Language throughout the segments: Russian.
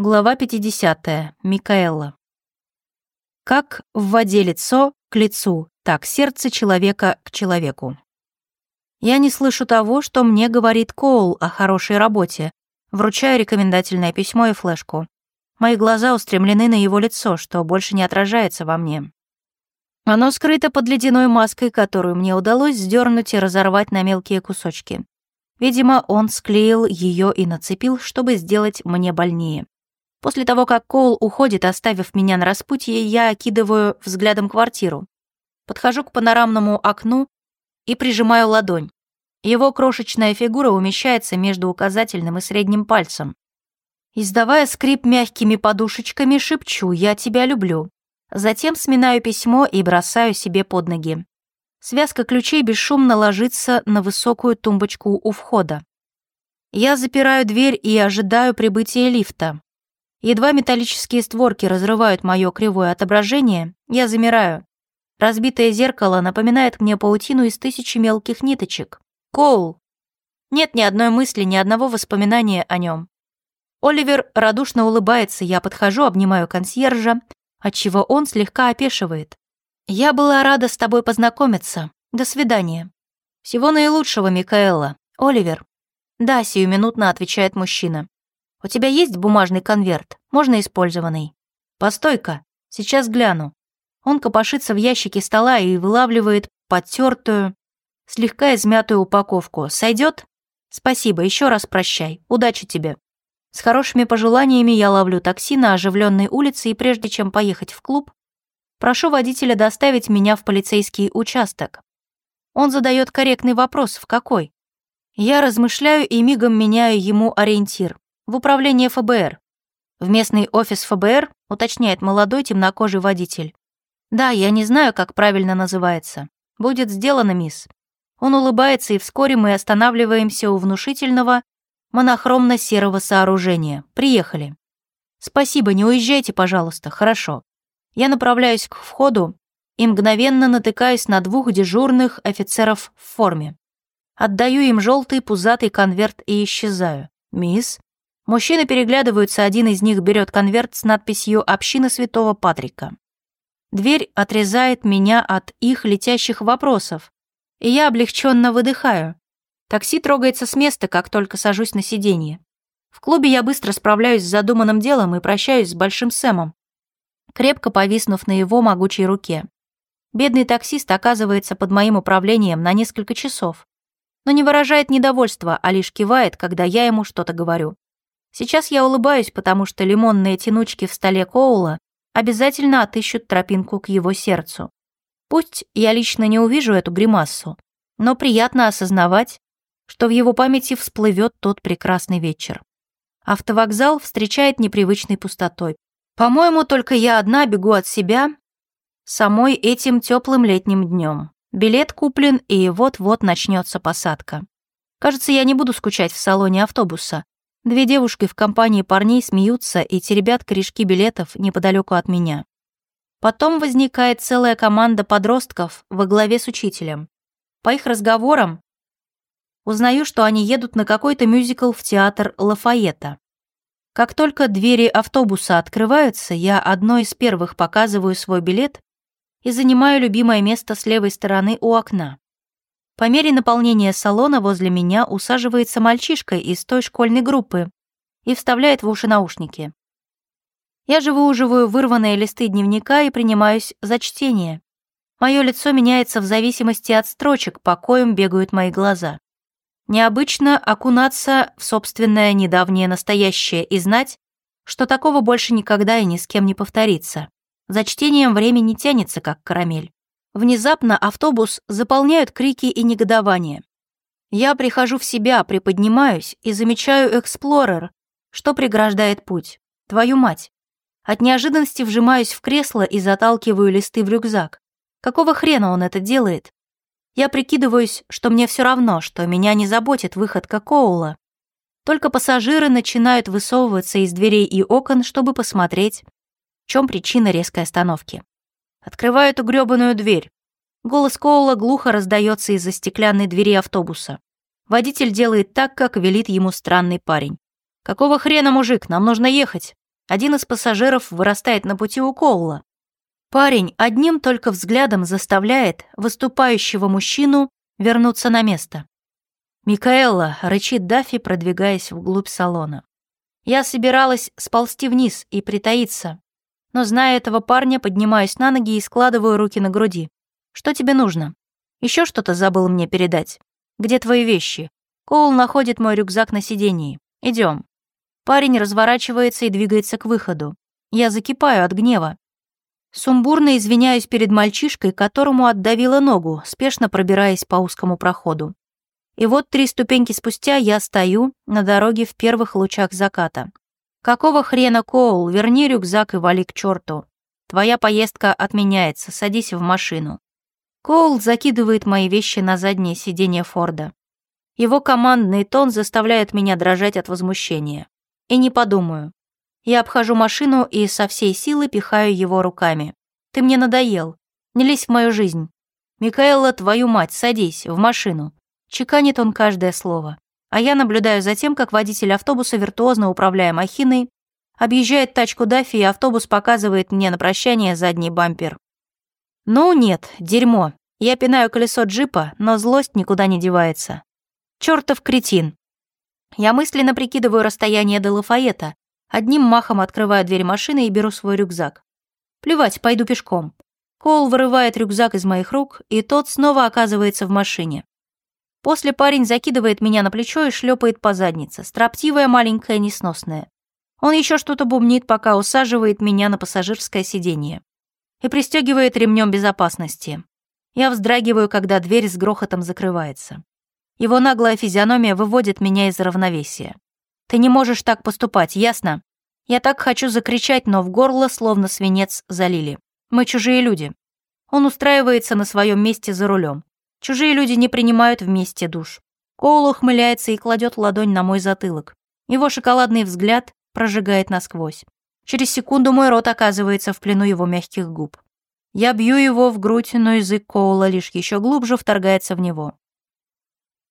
Глава 50. Микаэла. Как в воде лицо к лицу, так сердце человека к человеку. Я не слышу того, что мне говорит Коул о хорошей работе. Вручаю рекомендательное письмо и флешку. Мои глаза устремлены на его лицо, что больше не отражается во мне. Оно скрыто под ледяной маской, которую мне удалось сдернуть и разорвать на мелкие кусочки. Видимо, он склеил ее и нацепил, чтобы сделать мне больнее. После того, как Коул уходит, оставив меня на распутье, я окидываю взглядом квартиру. Подхожу к панорамному окну и прижимаю ладонь. Его крошечная фигура умещается между указательным и средним пальцем. Издавая скрип мягкими подушечками, шепчу «Я тебя люблю». Затем сминаю письмо и бросаю себе под ноги. Связка ключей бесшумно ложится на высокую тумбочку у входа. Я запираю дверь и ожидаю прибытия лифта. Едва металлические створки разрывают мое кривое отображение, я замираю. Разбитое зеркало напоминает мне паутину из тысячи мелких ниточек. Коул. Нет ни одной мысли, ни одного воспоминания о нем. Оливер радушно улыбается, я подхожу, обнимаю консьержа, отчего он слегка опешивает. «Я была рада с тобой познакомиться. До свидания». «Всего наилучшего, Микаэла. Оливер». «Да», — сиюминутно отвечает мужчина. У тебя есть бумажный конверт? Можно использованный? Постой-ка, сейчас гляну. Он копошится в ящике стола и вылавливает потертую, слегка измятую упаковку. Сойдет? Спасибо, еще раз прощай. Удачи тебе. С хорошими пожеланиями я ловлю такси на оживленной улице и прежде чем поехать в клуб, прошу водителя доставить меня в полицейский участок. Он задает корректный вопрос, в какой? Я размышляю и мигом меняю ему ориентир в управление ФБР. В местный офис ФБР, уточняет молодой темнокожий водитель. Да, я не знаю, как правильно называется. Будет сделано, мисс. Он улыбается, и вскоре мы останавливаемся у внушительного монохромно-серого сооружения. Приехали. Спасибо, не уезжайте, пожалуйста, хорошо. Я направляюсь к входу и мгновенно натыкаюсь на двух дежурных офицеров в форме. Отдаю им желтый пузатый конверт и исчезаю. «Мисс?» Мужчины переглядываются, один из них берет конверт с надписью «Община Святого Патрика». Дверь отрезает меня от их летящих вопросов, и я облегченно выдыхаю. Такси трогается с места, как только сажусь на сиденье. В клубе я быстро справляюсь с задуманным делом и прощаюсь с Большим Сэмом, крепко повиснув на его могучей руке. Бедный таксист оказывается под моим управлением на несколько часов, но не выражает недовольства, а лишь кивает, когда я ему что-то говорю. Сейчас я улыбаюсь, потому что лимонные тянучки в столе Коула обязательно отыщут тропинку к его сердцу. Пусть я лично не увижу эту гримассу, но приятно осознавать, что в его памяти всплывет тот прекрасный вечер. Автовокзал встречает непривычной пустотой. По-моему, только я одна бегу от себя самой этим теплым летним днем. Билет куплен, и вот-вот начнется посадка. Кажется, я не буду скучать в салоне автобуса, Две девушки в компании парней смеются и теребят корешки билетов неподалеку от меня. Потом возникает целая команда подростков во главе с учителем. По их разговорам узнаю, что они едут на какой-то мюзикл в театр Лафайета. Как только двери автобуса открываются, я одной из первых показываю свой билет и занимаю любимое место с левой стороны у окна. По мере наполнения салона возле меня усаживается мальчишка из той школьной группы и вставляет в уши наушники. Я же выуживаю вырванные листы дневника и принимаюсь за чтение. Мое лицо меняется в зависимости от строчек, по коим бегают мои глаза. Необычно окунаться в собственное недавнее настоящее и знать, что такого больше никогда и ни с кем не повторится. За чтением время не тянется, как карамель. Внезапно автобус заполняют крики и негодование. Я прихожу в себя, приподнимаюсь и замечаю эксплорер, что преграждает путь. Твою мать. От неожиданности вжимаюсь в кресло и заталкиваю листы в рюкзак. Какого хрена он это делает? Я прикидываюсь, что мне все равно, что меня не заботит выходка Коула. Только пассажиры начинают высовываться из дверей и окон, чтобы посмотреть, в чем причина резкой остановки. Открываю эту грёбаную дверь. Голос Коула глухо раздается из-за стеклянной двери автобуса. Водитель делает так, как велит ему странный парень. «Какого хрена, мужик, нам нужно ехать?» Один из пассажиров вырастает на пути у Коула. Парень одним только взглядом заставляет выступающего мужчину вернуться на место. «Микаэлла», — рычит Даффи, продвигаясь вглубь салона. Я собиралась сползти вниз и притаиться, но, зная этого парня, поднимаюсь на ноги и складываю руки на груди. «Что тебе нужно? Еще что-то забыл мне передать? Где твои вещи?» Коул находит мой рюкзак на сидении. Идем. Парень разворачивается и двигается к выходу. Я закипаю от гнева. Сумбурно извиняюсь перед мальчишкой, которому отдавила ногу, спешно пробираясь по узкому проходу. И вот три ступеньки спустя я стою на дороге в первых лучах заката. «Какого хрена, Коул, верни рюкзак и вали к черту. Твоя поездка отменяется, садись в машину». Коул закидывает мои вещи на заднее сиденье Форда. Его командный тон заставляет меня дрожать от возмущения. И не подумаю. Я обхожу машину и со всей силы пихаю его руками. «Ты мне надоел. Не лезь в мою жизнь. Микаэла, твою мать, садись, в машину. Чеканит он каждое слово. А я наблюдаю за тем, как водитель автобуса, виртуозно управляя махиной, объезжает тачку Даффи, и автобус показывает мне на прощание задний бампер. Ну нет, дерьмо. Я пинаю колесо джипа, но злость никуда не девается. Чёртов кретин. Я мысленно прикидываю расстояние до Лафаета, одним махом открываю дверь машины и беру свой рюкзак. Плевать, пойду пешком. Кол вырывает рюкзак из моих рук, и тот снова оказывается в машине. После парень закидывает меня на плечо и шлепает по заднице, строптивая, маленькая, несносная. Он еще что-то бумнит, пока усаживает меня на пассажирское сиденье и пристегивает ремнем безопасности. Я вздрагиваю, когда дверь с грохотом закрывается. Его наглая физиономия выводит меня из равновесия. «Ты не можешь так поступать, ясно?» Я так хочу закричать, но в горло словно свинец залили. Мы чужие люди. Он устраивается на своем месте за рулем. Чужие люди не принимают вместе душ. Коул ухмыляется и кладет ладонь на мой затылок. Его шоколадный взгляд прожигает насквозь. Через секунду мой рот оказывается в плену его мягких губ. Я бью его в грудь, но язык Коула лишь еще глубже вторгается в него.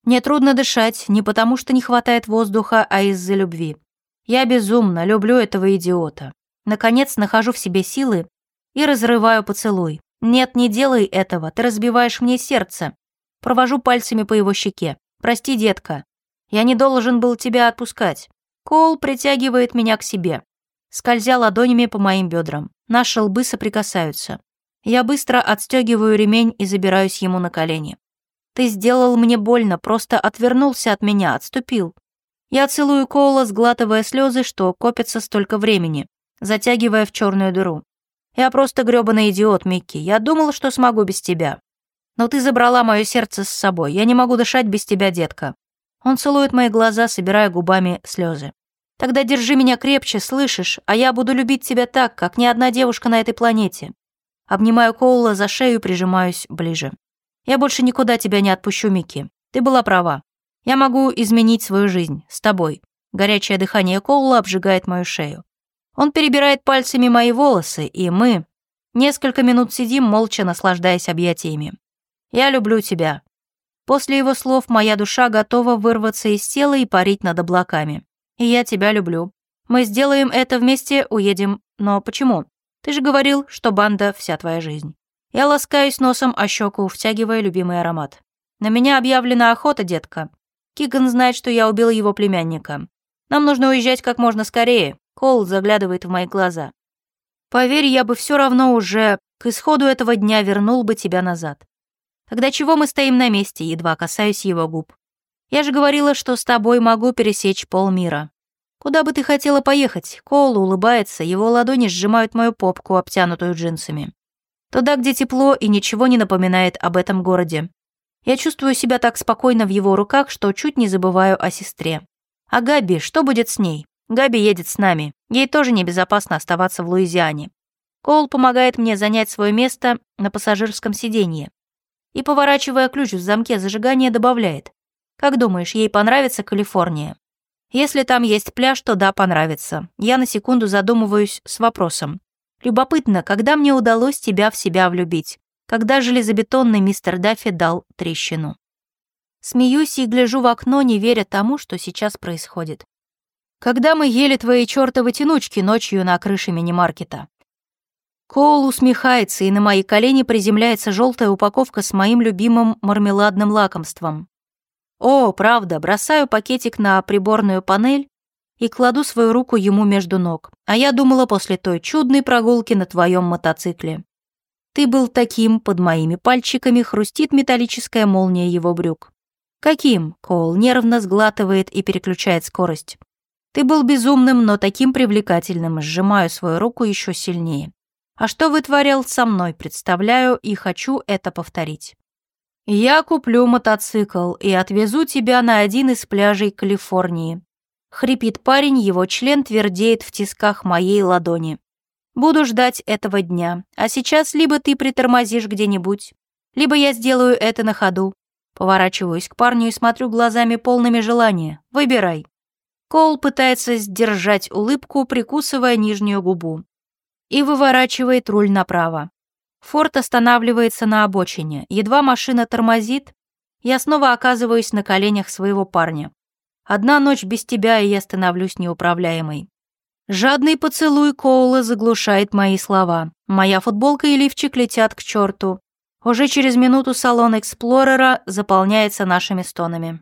Мне трудно дышать не потому, что не хватает воздуха, а из-за любви. Я безумно люблю этого идиота. Наконец нахожу в себе силы и разрываю поцелуй. «Нет, не делай этого, ты разбиваешь мне сердце». Провожу пальцами по его щеке. «Прости, детка. Я не должен был тебя отпускать». Коул притягивает меня к себе, скользя ладонями по моим бедрам. Наши лбы соприкасаются. Я быстро отстегиваю ремень и забираюсь ему на колени. «Ты сделал мне больно, просто отвернулся от меня, отступил». Я целую Коула, сглатывая слезы, что копится столько времени, затягивая в черную дыру. Я просто грёбаный идиот, Микки. Я думал, что смогу без тебя. Но ты забрала мое сердце с собой. Я не могу дышать без тебя, детка. Он целует мои глаза, собирая губами слезы. Тогда держи меня крепче, слышишь? А я буду любить тебя так, как ни одна девушка на этой планете. Обнимаю Коула за шею и прижимаюсь ближе. Я больше никуда тебя не отпущу, Микки. Ты была права. Я могу изменить свою жизнь с тобой. Горячее дыхание Коула обжигает мою шею. Он перебирает пальцами мои волосы, и мы несколько минут сидим, молча наслаждаясь объятиями. «Я люблю тебя». После его слов моя душа готова вырваться из тела и парить над облаками. И я тебя люблю. Мы сделаем это вместе, уедем. Но почему? Ты же говорил, что банда — вся твоя жизнь. Я ласкаюсь носом о щеку, втягивая любимый аромат. На меня объявлена охота, детка. Киган знает, что я убила его племянника. Нам нужно уезжать как можно скорее. Кол заглядывает в мои глаза. Поверь, я бы все равно уже к исходу этого дня вернул бы тебя назад. Тогда чего мы стоим на месте, едва касаюсь его губ? Я же говорила, что с тобой могу пересечь полмира. Куда бы ты хотела поехать? Кол улыбается, его ладони сжимают мою попку, обтянутую джинсами. Туда, где тепло и ничего не напоминает об этом городе. Я чувствую себя так спокойно в его руках, что чуть не забываю о сестре. А Габи, что будет с ней? Габи едет с нами. Ей тоже небезопасно оставаться в Луизиане. Коул помогает мне занять свое место на пассажирском сиденье. И, поворачивая ключ в замке зажигания, добавляет. «Как думаешь, ей понравится Калифорния?» Если там есть пляж, то да, понравится. Я на секунду задумываюсь с вопросом. Любопытно, когда мне удалось тебя в себя влюбить? Когда железобетонный мистер Даффи дал трещину? Смеюсь и гляжу в окно, не веря тому, что сейчас происходит. Когда мы ели твои чертовы тянучки ночью на крыше мини-маркета. Коул усмехается, и на мои колени приземляется желтая упаковка с моим любимым мармеладным лакомством. О, правда, бросаю пакетик на приборную панель и кладу свою руку ему между ног. А я думала после той чудной прогулки на твоем мотоцикле. Ты был таким, под моими пальчиками хрустит металлическая молния его брюк. Каким? Коул нервно сглатывает и переключает скорость. Ты был безумным, но таким привлекательным, сжимаю свою руку еще сильнее. А что вытворял со мной, представляю и хочу это повторить. Я куплю мотоцикл и отвезу тебя на один из пляжей Калифорнии. Хрипит парень, его член твердеет в тисках моей ладони. Буду ждать этого дня, а сейчас либо ты притормозишь где-нибудь, либо я сделаю это на ходу. Поворачиваюсь к парню и смотрю глазами полными желания. Выбирай. Коул пытается сдержать улыбку, прикусывая нижнюю губу. И выворачивает руль направо. Форд останавливается на обочине. Едва машина тормозит, я снова оказываюсь на коленях своего парня. Одна ночь без тебя, и я становлюсь неуправляемой. Жадный поцелуй Коула заглушает мои слова. Моя футболка и лифчик летят к черту. Уже через минуту салон Эксплорера заполняется нашими стонами.